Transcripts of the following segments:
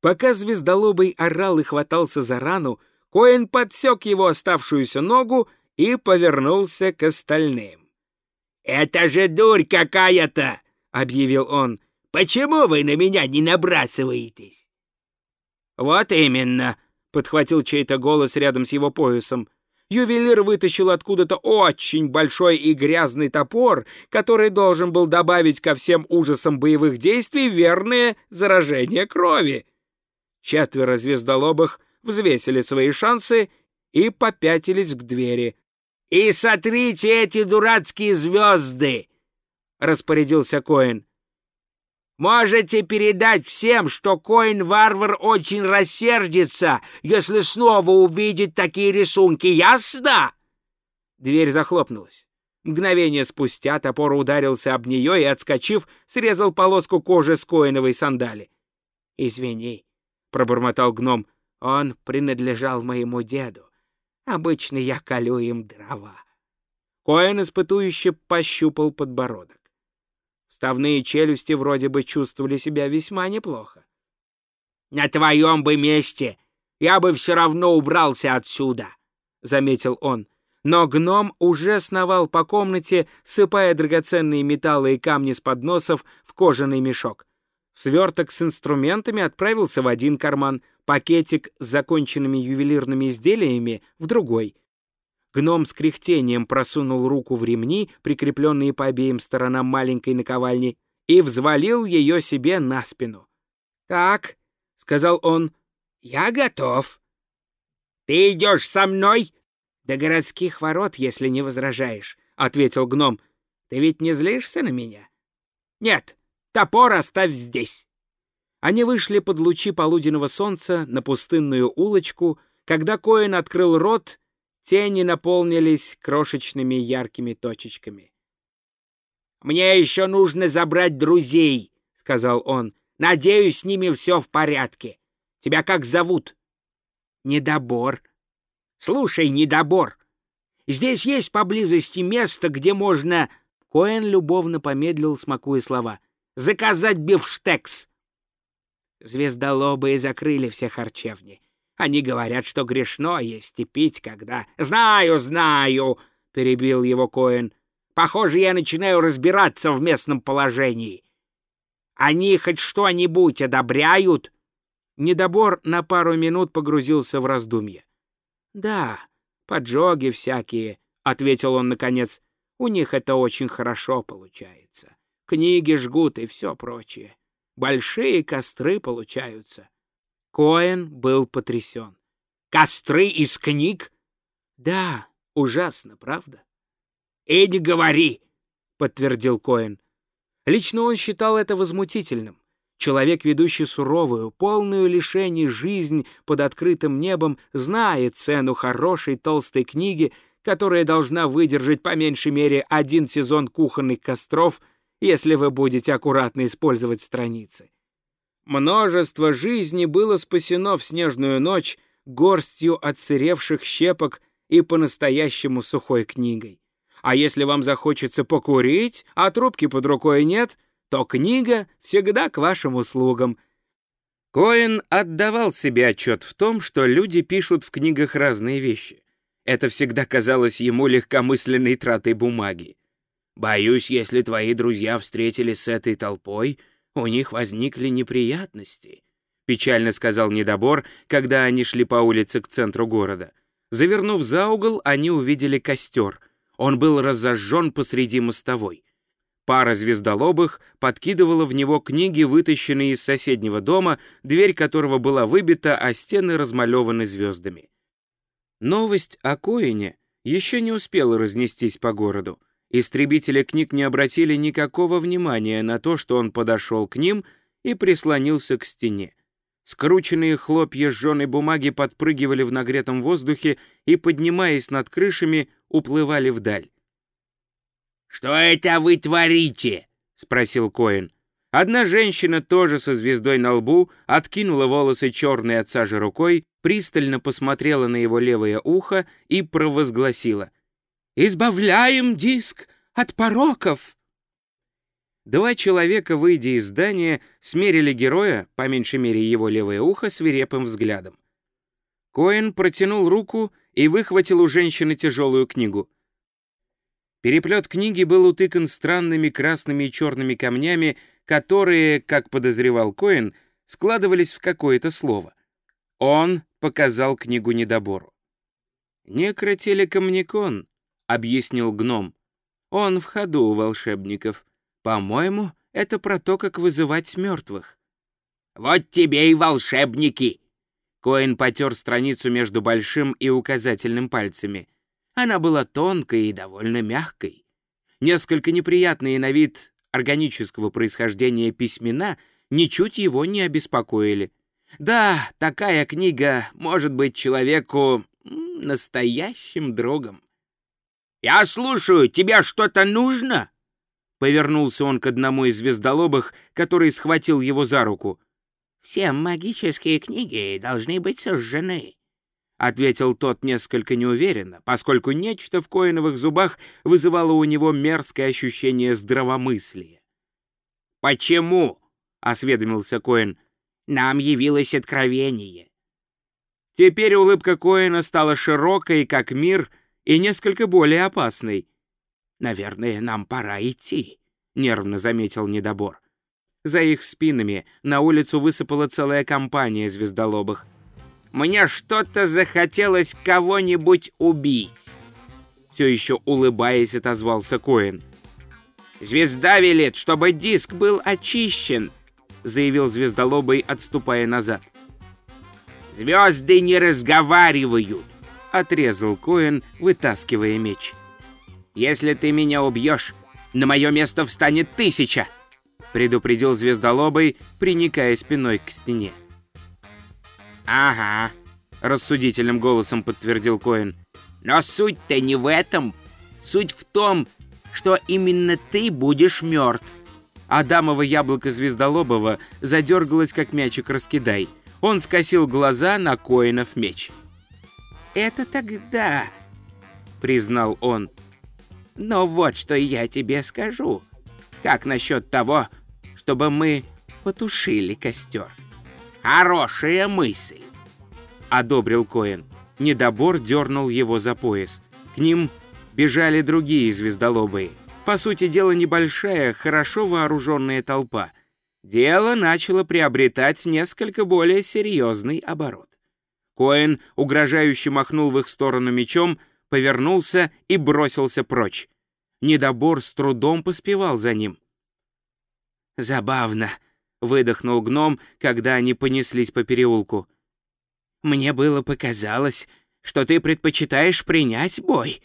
Пока звездолобый орал и хватался за рану, Коэн подсек его оставшуюся ногу и повернулся к остальным. «Это же дурь какая-то!» — объявил он. «Почему вы на меня не набрасываетесь?» «Вот именно!» — подхватил чей-то голос рядом с его поясом. Ювелир вытащил откуда-то очень большой и грязный топор, который должен был добавить ко всем ужасам боевых действий верное заражение крови. Четверо звездолобых взвесили свои шансы и попятились к двери. — И сотрите эти дурацкие звезды! — распорядился Коин. — Можете передать всем, что Коин-варвар очень рассердится, если снова увидит такие рисунки, ясно? Дверь захлопнулась. Мгновение спустя топор ударился об нее и, отскочив, срезал полоску кожи с коиновой сандали. — Извини, — пробормотал гном, — он принадлежал моему деду. Обычно я колю им дрова. Коэн испытующе пощупал подбородок. Вставные челюсти вроде бы чувствовали себя весьма неплохо. — На твоем бы месте я бы все равно убрался отсюда, — заметил он. Но гном уже сновал по комнате, сыпая драгоценные металлы и камни с подносов в кожаный мешок. Сверток с инструментами отправился в один карман, пакетик с законченными ювелирными изделиями в другой. Гном с кряхтением просунул руку в ремни, прикрепленные по обеим сторонам маленькой наковальни, и взвалил ее себе на спину. «Так», — сказал он, — «я готов». «Ты идешь со мной?» «До городских ворот, если не возражаешь», — ответил гном. «Ты ведь не злишься на меня?» «Нет, топор оставь здесь». Они вышли под лучи полуденного солнца на пустынную улочку. Когда Коэн открыл рот, тени наполнились крошечными яркими точечками. «Мне еще нужно забрать друзей», — сказал он. «Надеюсь, с ними все в порядке. Тебя как зовут?» «Недобор». «Слушай, недобор, здесь есть поблизости место, где можно...» Коэн любовно помедлил, смакуя слова. «Заказать бифштекс. Звездолобые закрыли все харчевни. Они говорят, что грешно есть и пить, когда... — Знаю, знаю, — перебил его Коэн. — Похоже, я начинаю разбираться в местном положении. Они хоть что-нибудь одобряют? Недобор на пару минут погрузился в раздумье. — Да, поджоги всякие, — ответил он наконец. — У них это очень хорошо получается. Книги жгут и все прочее. Большие костры получаются. Коэн был потрясен. Костры из книг? Да, ужасно, правда? И не говори, подтвердил Коэн. Лично он считал это возмутительным. Человек, ведущий суровую, полную лишений жизнь под открытым небом, знает цену хорошей толстой книги, которая должна выдержать по меньшей мере один сезон кухонных костров если вы будете аккуратно использовать страницы. Множество жизней было спасено в снежную ночь горстью отсыревших щепок и по-настоящему сухой книгой. А если вам захочется покурить, а трубки под рукой нет, то книга всегда к вашим услугам. Коэн отдавал себе отчет в том, что люди пишут в книгах разные вещи. Это всегда казалось ему легкомысленной тратой бумаги. Боюсь, если твои друзья встретились с этой толпой, у них возникли неприятности», — печально сказал недобор, когда они шли по улице к центру города. Завернув за угол, они увидели костер. Он был разожжен посреди мостовой. Пара звездолобых подкидывала в него книги, вытащенные из соседнего дома, дверь которого была выбита, а стены размалеваны звездами. Новость о Коине еще не успела разнестись по городу. Истребители книг не обратили никакого внимания на то, что он подошел к ним и прислонился к стене. Скрученные хлопья сжженной бумаги подпрыгивали в нагретом воздухе и, поднимаясь над крышами, уплывали вдаль. «Что это вы творите?» — спросил Коэн. Одна женщина, тоже со звездой на лбу, откинула волосы черные от сажи рукой, пристально посмотрела на его левое ухо и провозгласила — Избавляем диск от пороков!» Два человека, выйдя из здания, смерили героя, по меньшей мере его левое ухо, свирепым взглядом. Коэн протянул руку и выхватил у женщины тяжелую книгу. Переплет книги был утыкан странными красными и черными камнями, которые, как подозревал Коэн, складывались в какое-то слово. Он показал книгу недобору. «Некротелекомникон», — объяснил гном. «Он в ходу у волшебников. По-моему, это про то, как вызывать мертвых». «Вот тебе и волшебники!» Коэн потер страницу между большим и указательным пальцами. Она была тонкой и довольно мягкой. Несколько неприятные на вид органического происхождения письмена ничуть его не обеспокоили. Да, такая книга может быть человеку настоящим другом. «Я слушаю, тебе что-то нужно?» Повернулся он к одному из звездолобых, который схватил его за руку. «Все магические книги должны быть сожжены», — ответил тот несколько неуверенно, поскольку нечто в коиновых зубах вызывало у него мерзкое ощущение здравомыслия. «Почему?» — осведомился Коин. «Нам явилось откровение». Теперь улыбка Коина стала широкой, как мир, и несколько более опасной. «Наверное, нам пора идти», — нервно заметил недобор. За их спинами на улицу высыпала целая компания звездолобых. «Мне что-то захотелось кого-нибудь убить», — все еще улыбаясь отозвался Коин. «Звезда велит, чтобы диск был очищен», — заявил звездолобый, отступая назад. «Звезды не разговаривают», — отрезал Коэн, вытаскивая меч. «Если ты меня убьешь, на мое место встанет тысяча», — предупредил звездолобый, приникая спиной к стене. «Ага», — рассудительным голосом подтвердил Коэн. «Но суть-то не в этом. Суть в том, что именно ты будешь мертв». Адамово яблоко Звездолобова задергалось, как мячик раскидай — он скосил глаза на Коинов меч. «Это тогда», — признал он. «Но вот что я тебе скажу. Как насчет того, чтобы мы потушили костер?» «Хорошая мысль», — одобрил Коин. Недобор дернул его за пояс. К ним бежали другие звездолобые. По сути дела, небольшая, хорошо вооруженная толпа — дело начало приобретать несколько более серьезный оборот. Коэн угрожающе махнул в их сторону мечом, повернулся и бросился прочь. Недобор с трудом поспевал за ним. «Забавно», — выдохнул гном, когда они понеслись по переулку. «Мне было показалось, что ты предпочитаешь принять бой».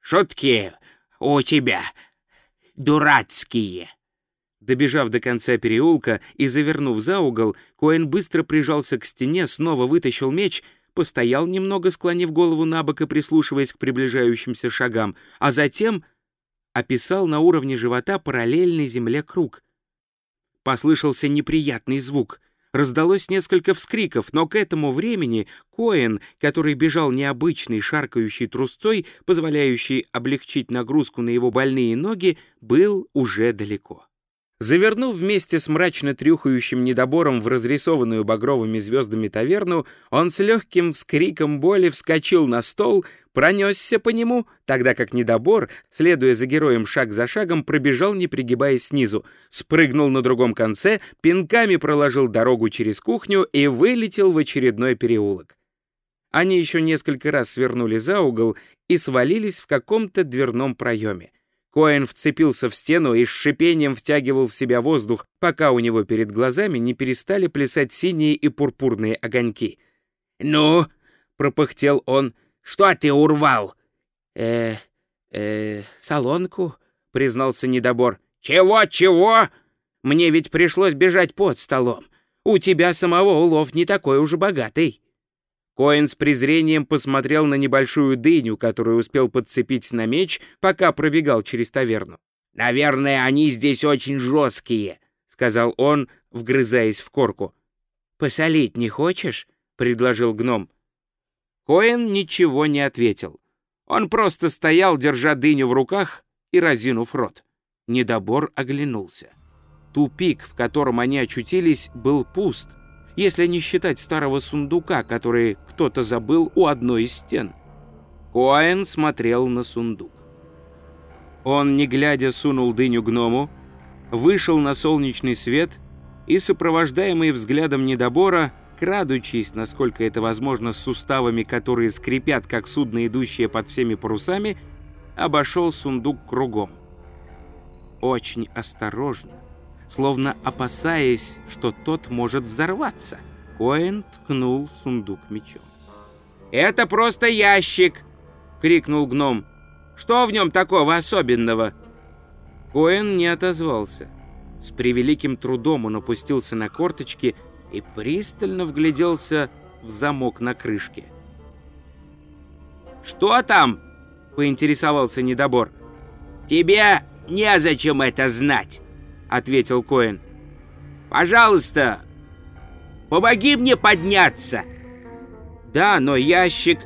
«Шутки у тебя дурацкие», Добежав до конца переулка и завернув за угол, Коэн быстро прижался к стене, снова вытащил меч, постоял немного, склонив голову на бок и прислушиваясь к приближающимся шагам, а затем описал на уровне живота параллельный земле круг. Послышался неприятный звук. Раздалось несколько вскриков, но к этому времени Коэн, который бежал необычной шаркающей трусцой, позволяющей облегчить нагрузку на его больные ноги, был уже далеко. Завернув вместе с мрачно трюхающим недобором в разрисованную багровыми звездами таверну, он с легким вскриком боли вскочил на стол, пронесся по нему, тогда как недобор, следуя за героем шаг за шагом, пробежал, не пригибаясь снизу, спрыгнул на другом конце, пинками проложил дорогу через кухню и вылетел в очередной переулок. Они еще несколько раз свернули за угол и свалились в каком-то дверном проеме. Коэн вцепился в стену и с шипением втягивал в себя воздух, пока у него перед глазами не перестали плясать синие и пурпурные огоньки. «Ну?» — пропыхтел он. «Что ты урвал?» «Э... э... солонку», — признался недобор. «Чего-чего?» «Мне ведь пришлось бежать под столом. У тебя самого улов не такой уж богатый». Коэн с презрением посмотрел на небольшую дыню, которую успел подцепить на меч, пока пробегал через таверну. «Наверное, они здесь очень жесткие», — сказал он, вгрызаясь в корку. «Посолить не хочешь?» — предложил гном. Коэн ничего не ответил. Он просто стоял, держа дыню в руках и разинув рот. Недобор оглянулся. Тупик, в котором они очутились, был пуст, если не считать старого сундука, который кто-то забыл у одной из стен. Коэн смотрел на сундук. Он, не глядя, сунул дыню гному, вышел на солнечный свет и, сопровождаемый взглядом недобора, крадучись, насколько это возможно, с суставами, которые скрипят, как судно, идущее под всеми парусами, обошел сундук кругом. Очень осторожно, словно опасаясь, что тот может взорваться, Коэн ткнул сундук мечом. «Это просто ящик!» — крикнул гном. «Что в нем такого особенного?» Коэн не отозвался. С превеликим трудом он опустился на корточки и пристально вгляделся в замок на крышке. «Что там?» — поинтересовался недобор. «Тебе незачем это знать», — ответил Коэн. «Пожалуйста, помоги мне подняться». «Да, но ящик...»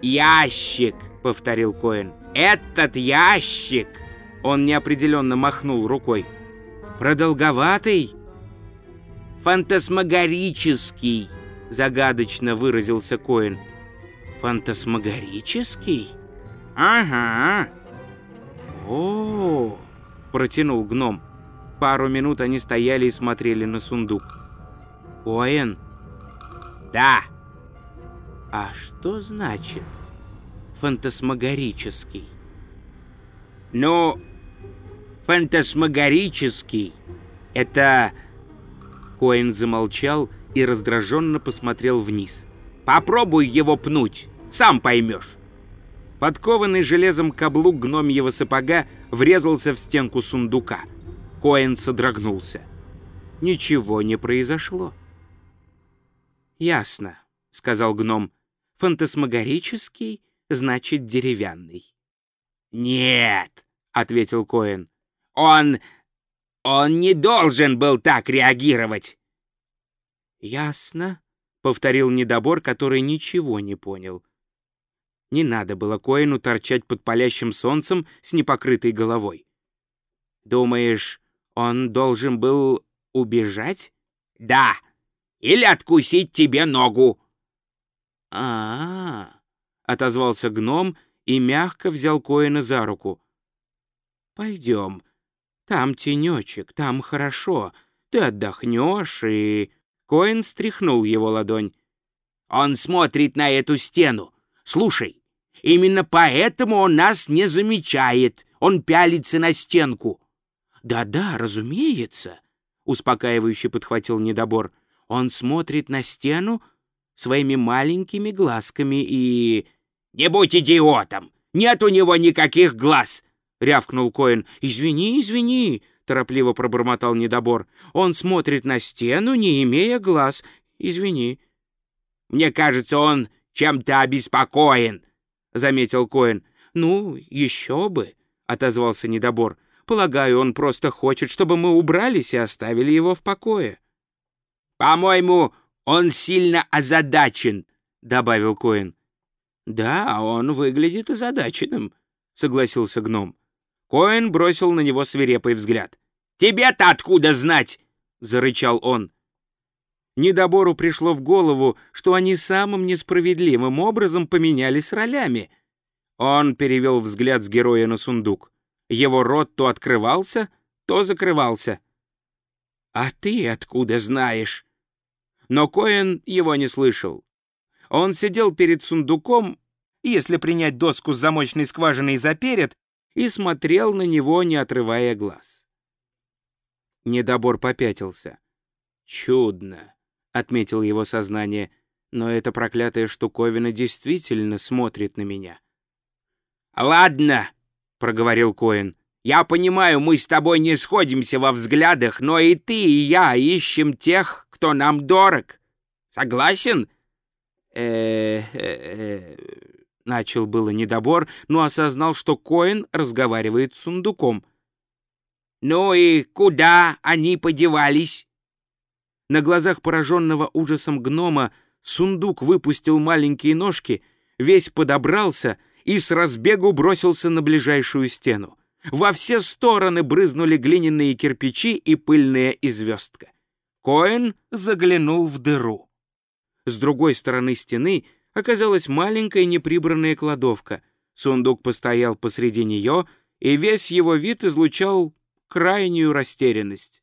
«Ящик», — повторил Коэн. «Этот ящик!» Он неопределенно махнул рукой. «Продолговатый?» «Фантасмагорический», — загадочно выразился Коэн. «Фантасмагорический?» «Ага». «О-о-о!» протянул гном. Пару минут они стояли и смотрели на сундук. «Коэн?» «Да». «А что значит фантасмагорический?» «Ну, фантасмагорический — это...» Коэн замолчал и раздраженно посмотрел вниз. «Попробуй его пнуть, сам поймешь». Подкованный железом каблук гномьего сапога врезался в стенку сундука. Коэн содрогнулся. Ничего не произошло. «Ясно», — сказал гном. «Фантасмагорический значит деревянный». «Нет», — ответил Коэн. «Он... он не должен был так реагировать». «Ясно», — повторил недобор, который ничего не понял. Не надо было Коэну торчать под палящим солнцем с непокрытой головой. «Думаешь, он должен был убежать?» «Да, или откусить тебе ногу». «А-а-а», — отозвался гном и мягко взял Коэна за руку. «Пойдем. Там тенечек, там хорошо. Ты отдохнешь и...» Коэн стряхнул его ладонь. «Он смотрит на эту стену. Слушай, именно поэтому он нас не замечает. Он пялится на стенку». «Да-да, разумеется», — успокаивающе подхватил недобор. «Он смотрит на стену своими маленькими глазками и...» «Не будь идиотом! Нет у него никаких глаз!» — рявкнул Коэн. «Извини, извини!» — торопливо пробормотал недобор. «Он смотрит на стену, не имея глаз. Извини». «Мне кажется, он чем-то обеспокоен», — заметил Коэн. «Ну, еще бы», — отозвался недобор. «Полагаю, он просто хочет, чтобы мы убрались и оставили его в покое». «По-моему, он сильно озадачен», — добавил Коэн. «Да, он выглядит озадаченным», — согласился гном. Коэн бросил на него свирепый взгляд. «Тебе-то откуда знать?» — зарычал он. Недобору пришло в голову, что они самым несправедливым образом поменялись ролями. Он перевел взгляд с героя на сундук. Его рот то открывался, то закрывался. «А ты откуда знаешь?» Но Коэн его не слышал. Он сидел перед сундуком, если принять доску с замочной скважиной заперед, и смотрел на него, не отрывая глаз. Недобор попятился. «Чудно», — отметил его сознание, «но эта проклятая штуковина действительно смотрит на меня». «Ладно», — проговорил Коэн, «я понимаю, мы с тобой не сходимся во взглядах, но и ты, и я ищем тех, кто нам дорог. Согласен?» э начал было недобор, но осознал, что Коэн разговаривает с сундуком. «Ну и куда они подевались?» На глазах пораженного ужасом гнома сундук выпустил маленькие ножки, весь подобрался и с разбегу бросился на ближайшую стену. Во все стороны брызнули глиняные кирпичи и пыльная известка. Коэн заглянул в дыру. С другой стороны стены оказалась маленькая неприбранная кладовка. Сундук постоял посреди нее, и весь его вид излучал крайнюю растерянность.